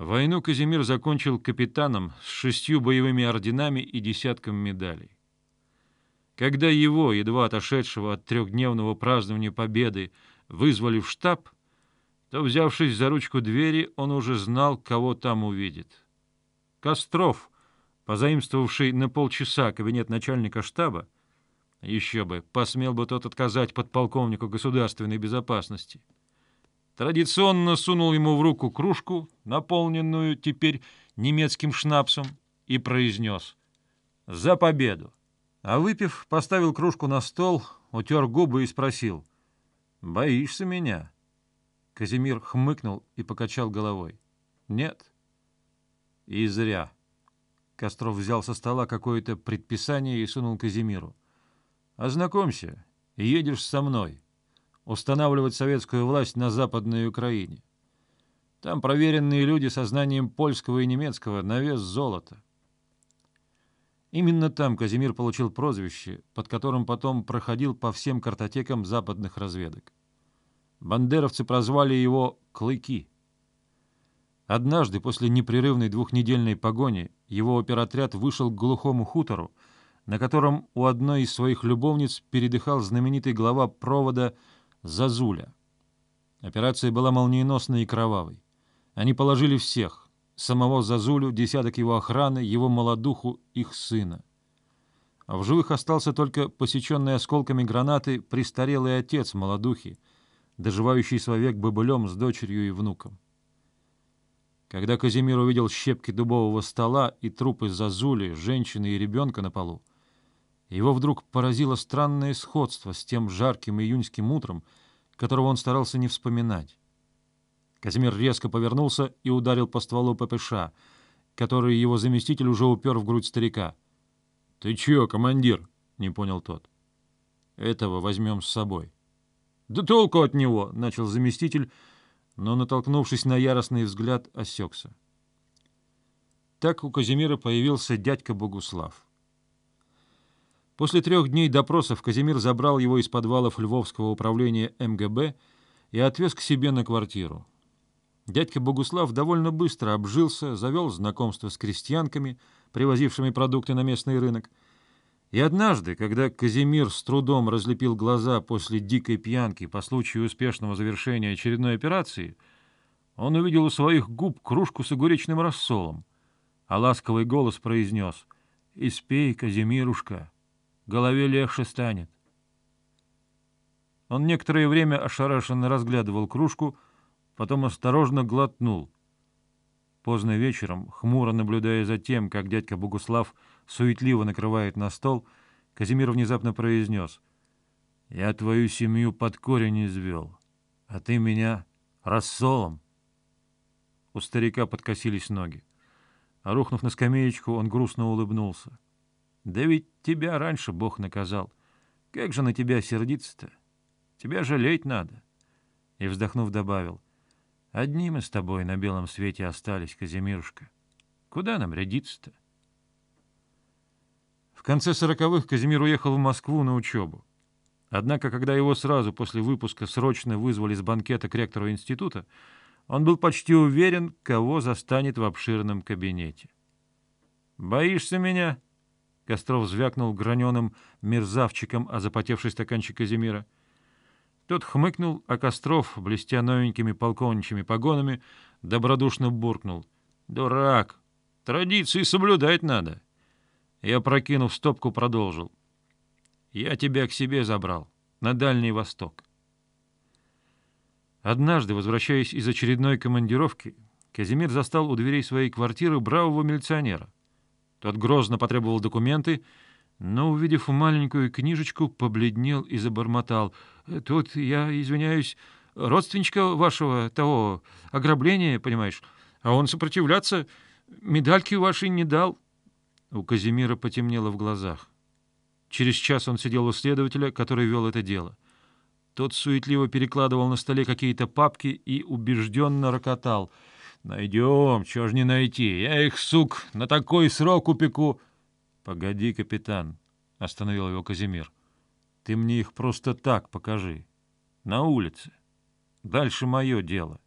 Войну Казимир закончил капитаном с шестью боевыми орденами и десятком медалей. Когда его, едва отошедшего от трехдневного празднования победы, вызвали в штаб, то, взявшись за ручку двери, он уже знал, кого там увидит. Костров, позаимствовавший на полчаса кабинет начальника штаба, еще бы, посмел бы тот отказать подполковнику государственной безопасности — традиционно сунул ему в руку кружку, наполненную теперь немецким шнапсом, и произнес «За победу!». А выпив, поставил кружку на стол, утер губы и спросил «Боишься меня?» Казимир хмыкнул и покачал головой. «Нет». «И зря». Костров взял со стола какое-то предписание и сунул Казимиру. «Ознакомься, едешь со мной» устанавливать советскую власть на Западной Украине. Там проверенные люди со знанием польского и немецкого на вес золота. Именно там Казимир получил прозвище, под которым потом проходил по всем картотекам западных разведок. Бандеровцы прозвали его «Клыки». Однажды, после непрерывной двухнедельной погони, его оперотряд вышел к глухому хутору, на котором у одной из своих любовниц передыхал знаменитый глава провода Зазуля. Операция была молниеносной и кровавой. Они положили всех — самого Зазулю, десяток его охраны, его молодуху, их сына. А в живых остался только посеченный осколками гранаты престарелый отец молодухи, доживающий свой век бобылем с дочерью и внуком. Когда Казимир увидел щепки дубового стола и трупы Зазули, женщины и ребенка на полу, его вдруг поразило странное сходство с тем жарким июньским утром, которого он старался не вспоминать. Казимир резко повернулся и ударил по стволу ППШ, который его заместитель уже упер в грудь старика. — Ты чё, командир? — не понял тот. — Этого возьмем с собой. — Да толку от него! — начал заместитель, но, натолкнувшись на яростный взгляд, осекся. Так у Казимира появился дядька Богуслав. После трех дней допросов Казимир забрал его из подвалов Львовского управления МГБ и отвез к себе на квартиру. Дядька Богуслав довольно быстро обжился, завел знакомство с крестьянками, привозившими продукты на местный рынок. И однажды, когда Казимир с трудом разлепил глаза после дикой пьянки по случаю успешного завершения очередной операции, он увидел у своих губ кружку с огуречным рассолом, а ласковый голос произнес «Испей, Казимирушка» голове легче станет. Он некоторое время ошарашенно разглядывал кружку, потом осторожно глотнул. Поздно вечером, хмуро наблюдая за тем, как дядька Богуслав суетливо накрывает на стол, Казимир внезапно произнес «Я твою семью под корень извел, а ты меня рассолом». У старика подкосились ноги. А рухнув на скамеечку, он грустно улыбнулся. Да ведь тебя раньше Бог наказал. Как же на тебя сердиться-то? Тебя жалеть надо. И, вздохнув, добавил. Одни мы с тобой на белом свете остались, Казимирушка. Куда нам рядиться-то? В конце сороковых Казимир уехал в Москву на учебу. Однако, когда его сразу после выпуска срочно вызвали с банкета к ректору института, он был почти уверен, кого застанет в обширном кабинете. «Боишься меня?» Костров звякнул граненым мерзавчиком о запотевший стаканчик Казимира. Тот хмыкнул, а Костров, блестя новенькими полковничьими погонами, добродушно буркнул. «Дурак! Традиции соблюдать надо!» И, опрокинув стопку, продолжил. «Я тебя к себе забрал, на Дальний Восток». Однажды, возвращаясь из очередной командировки, Казимир застал у дверей своей квартиры бравого милиционера. Тот грозно потребовал документы, но, увидев маленькую книжечку, побледнел и забормотал. «Тут, я извиняюсь, родственничка вашего, того, ограбления, понимаешь, а он сопротивляться медальки вашей не дал». У Казимира потемнело в глазах. Через час он сидел у следователя, который вел это дело. Тот суетливо перекладывал на столе какие-то папки и убежденно рокотал — Найдем, чего ж не найти. Я их, сук, на такой срок упеку. Погоди, капитан, — остановил его Казимир. Ты мне их просто так покажи. На улице. Дальше мое дело.